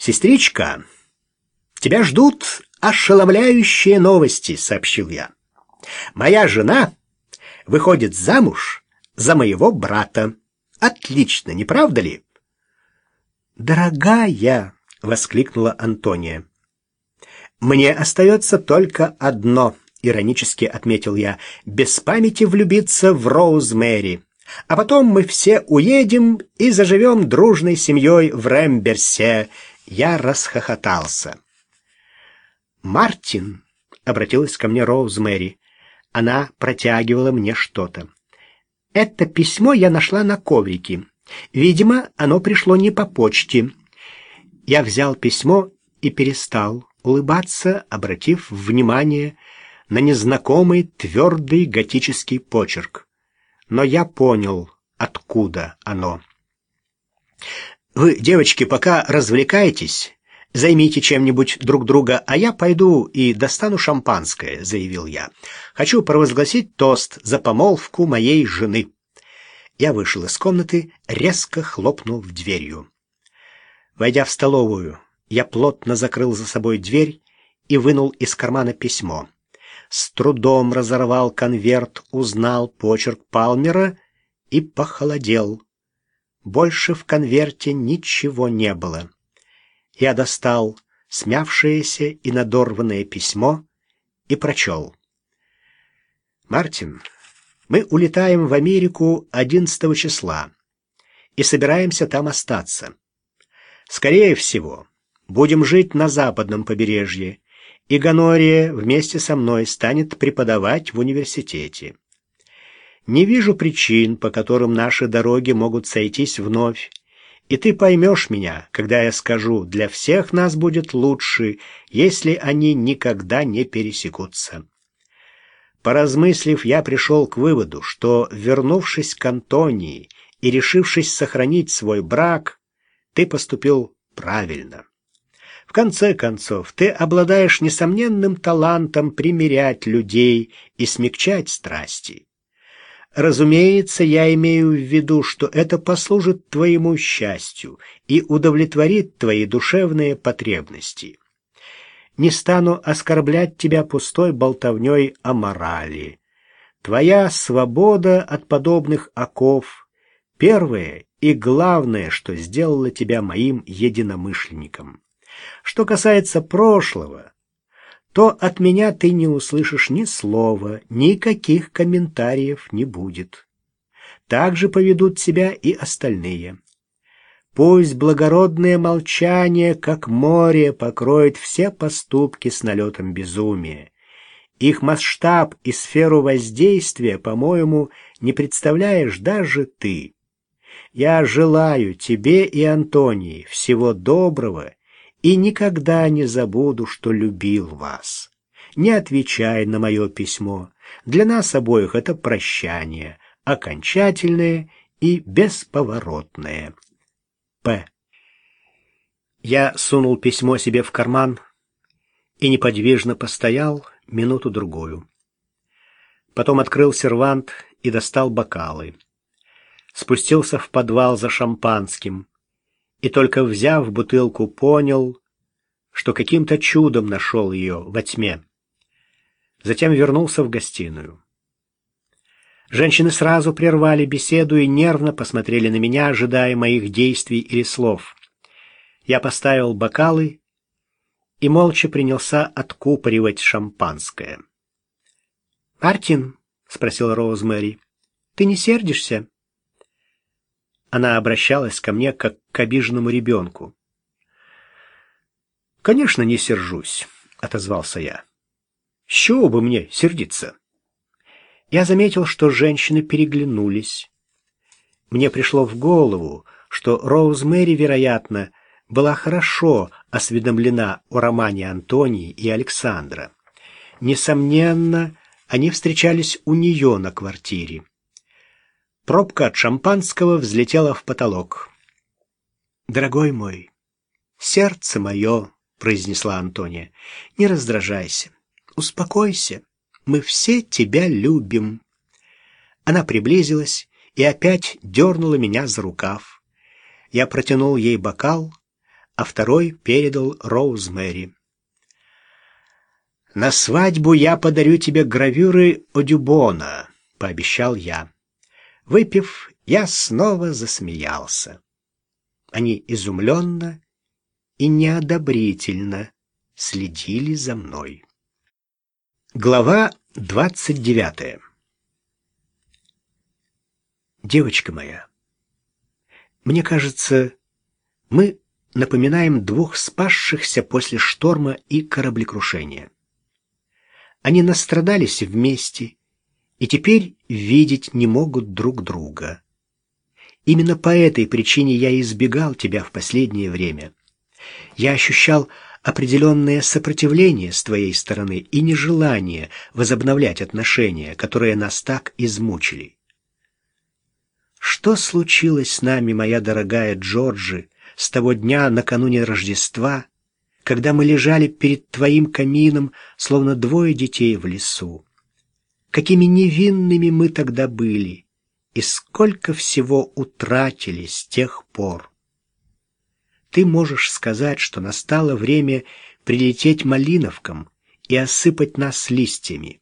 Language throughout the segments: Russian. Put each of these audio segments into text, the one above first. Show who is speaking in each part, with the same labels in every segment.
Speaker 1: «Сестричка, тебя ждут ошеломляющие новости», — сообщил я. «Моя жена выходит замуж за моего брата. Отлично, не правда ли?» «Дорогая!» — воскликнула Антония. «Мне остается только одно», — иронически отметил я, — «без памяти влюбиться в Роузмэри. А потом мы все уедем и заживем дружной семьей в Рэмберсе». Я расхохотался. «Мартин», — обратилась ко мне Роузмэри, — она протягивала мне что-то. «Это письмо я нашла на коврике. Видимо, оно пришло не по почте». Я взял письмо и перестал улыбаться, обратив внимание на незнакомый твердый готический почерк. Но я понял, откуда оно. «Вы, девочки, пока развлекаетесь, займите чем-нибудь друг друга, а я пойду и достану шампанское», — заявил я. «Хочу провозгласить тост за помолвку моей жены». Я вышел из комнаты, резко хлопнул в дверью. Войдя в столовую, я плотно закрыл за собой дверь и вынул из кармана письмо. С трудом разорвал конверт, узнал почерк Палмера и похолодел. Больше в конверте ничего не было. Я достал смявшееся и надорванное письмо и прочел. «Мартин, мы улетаем в Америку 11 числа и собираемся там остаться. Скорее всего, Будем жить на западном побережье, и Ганория вместе со мной станет преподавать в университете. Не вижу причин, по которым наши дороги могут сойтись вновь, и ты поймешь меня, когда я скажу, для всех нас будет лучше, если они никогда не пересекутся. Поразмыслив, я пришел к выводу, что, вернувшись к Антонии и решившись сохранить свой брак, ты поступил правильно. В конце концов, ты обладаешь несомненным талантом примирять людей и смягчать страсти. Разумеется, я имею в виду, что это послужит твоему счастью и удовлетворит твои душевные потребности. Не стану оскорблять тебя пустой болтовней о морали. Твоя свобода от подобных оков — первое и главное, что сделало тебя моим единомышленником. Что касается прошлого, то от меня ты не услышишь ни слова, никаких комментариев не будет. Так же поведут себя и остальные. Пусть благородное молчание, как море, покроет все поступки с налетом безумия. Их масштаб и сферу воздействия, по-моему, не представляешь даже ты. Я желаю тебе и Антонии всего доброго и никогда не забуду, что любил вас. Не отвечай на мое письмо. Для нас обоих это прощание, окончательное и бесповоротное. П. Я сунул письмо себе в карман и неподвижно постоял минуту-другую. Потом открыл сервант и достал бокалы. Спустился в подвал за шампанским и только взяв бутылку, понял, что каким-то чудом нашел ее во тьме. Затем вернулся в гостиную. Женщины сразу прервали беседу и нервно посмотрели на меня, ожидая моих действий или слов. Я поставил бокалы и молча принялся откупоривать шампанское. «Мартин», — спросил Роузмэри, — «ты не сердишься?» Она обращалась ко мне, как к обиженному ребенку. «Конечно, не сержусь», — отозвался я. «С чего бы мне сердиться?» Я заметил, что женщины переглянулись. Мне пришло в голову, что Роузмэри, вероятно, была хорошо осведомлена о романе Антонии и Александра. Несомненно, они встречались у нее на квартире. Пробка от шампанского взлетела в потолок. «Дорогой мой, сердце мое», — произнесла Антония, — «не раздражайся, успокойся, мы все тебя любим». Она приблизилась и опять дернула меня за рукав. Я протянул ей бокал, а второй передал Роузмэри. «На свадьбу я подарю тебе гравюры Одюбона», — пообещал я. Выпив, я снова засмеялся. Они изумленно и неодобрительно следили за мной. Глава двадцать девятая Девочка моя, мне кажется, мы напоминаем двух спасшихся после шторма и кораблекрушения. Они настрадались вместе и теперь видеть не могут друг друга. Именно по этой причине я избегал тебя в последнее время. Я ощущал определенное сопротивление с твоей стороны и нежелание возобновлять отношения, которые нас так измучили. Что случилось с нами, моя дорогая Джорджи, с того дня накануне Рождества, когда мы лежали перед твоим камином, словно двое детей в лесу? Какими невинными мы тогда были, и сколько всего утратили с тех пор. Ты можешь сказать, что настало время прилететь малиновкам и осыпать нас листьями.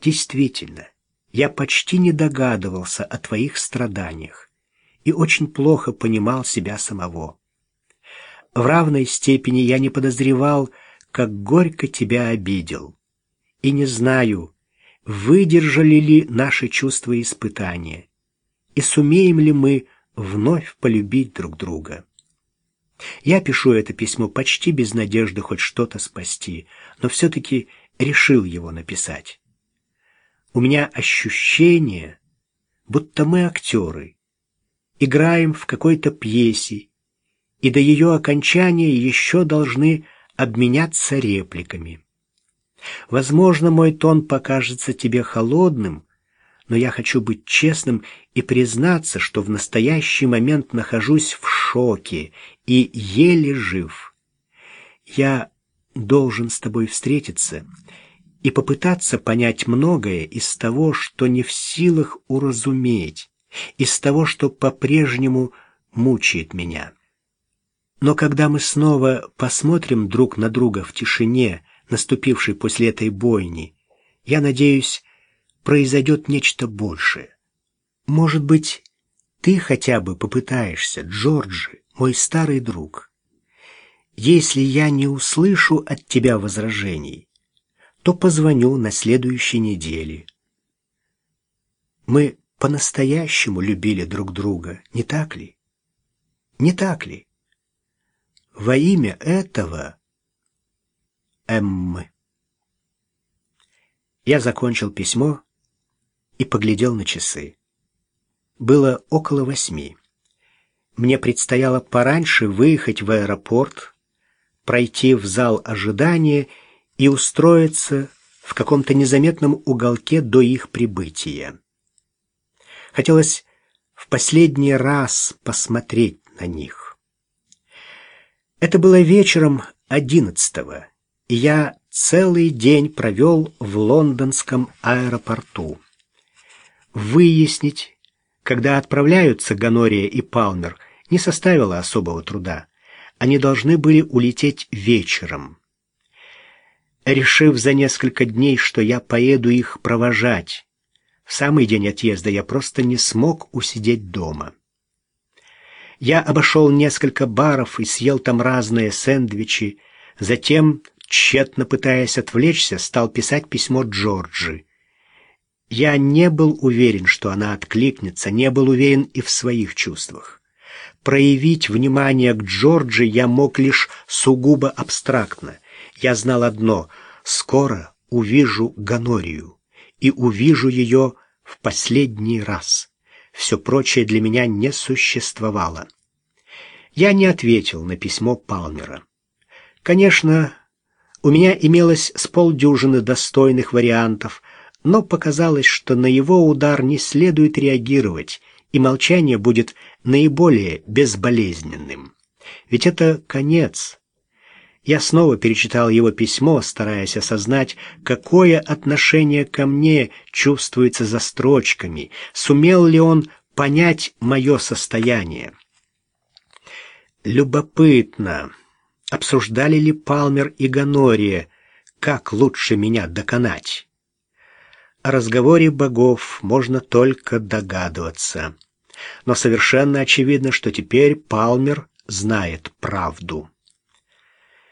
Speaker 1: Действительно, я почти не догадывался о твоих страданиях и очень плохо понимал себя самого. В равной степени я не подозревал, как горько тебя обидел, и не знаю, выдержали ли наши чувства испытания, и сумеем ли мы вновь полюбить друг друга. Я пишу это письмо почти без надежды хоть что-то спасти, но все-таки решил его написать. У меня ощущение, будто мы актеры, играем в какой-то пьесе, и до ее окончания еще должны обменяться репликами. Возможно, мой тон покажется тебе холодным, но я хочу быть честным и признаться, что в настоящий момент нахожусь в шоке и еле жив. Я должен с тобой встретиться и попытаться понять многое из того, что не в силах уразуметь, из того, что по-прежнему мучает меня. Но когда мы снова посмотрим друг на друга в тишине, наступившей после этой бойни, я надеюсь, произойдет нечто большее. Может быть, ты хотя бы попытаешься, Джорджи, мой старый друг. Если я не услышу от тебя возражений, то позвоню на следующей неделе. Мы по-настоящему любили друг друга, не так ли? Не так ли? Во имя этого Эммы. Я закончил письмо и поглядел на часы. Было около восьми. Мне предстояло пораньше выехать в аэропорт, пройти в зал ожидания и устроиться в каком-то незаметном уголке до их прибытия. Хотелось в последний раз посмотреть на них. Это было вечером одиннадцатого, я целый день провел в лондонском аэропорту. Выяснить, когда отправляются Ганория и Палмер, не составило особого труда. Они должны были улететь вечером решив за несколько дней, что я поеду их провожать. В самый день отъезда я просто не смог усидеть дома. Я обошел несколько баров и съел там разные сэндвичи, затем, тщетно пытаясь отвлечься, стал писать письмо Джорджи. Я не был уверен, что она откликнется, не был уверен и в своих чувствах. Проявить внимание к Джорджи я мог лишь сугубо абстрактно. Я знал одно — скоро увижу Ганорию, и увижу ее в последний раз. Все прочее для меня не существовало. Я не ответил на письмо Палмера. Конечно, у меня имелось с полдюжины достойных вариантов, но показалось, что на его удар не следует реагировать, и молчание будет наиболее безболезненным. Ведь это конец, я снова перечитал его письмо, стараясь осознать, какое отношение ко мне чувствуется за строчками, сумел ли он понять мое состояние. Любопытно, обсуждали ли Палмер и Ганория, как лучше меня доконать? О разговоре богов можно только догадываться. Но совершенно очевидно, что теперь Палмер знает правду.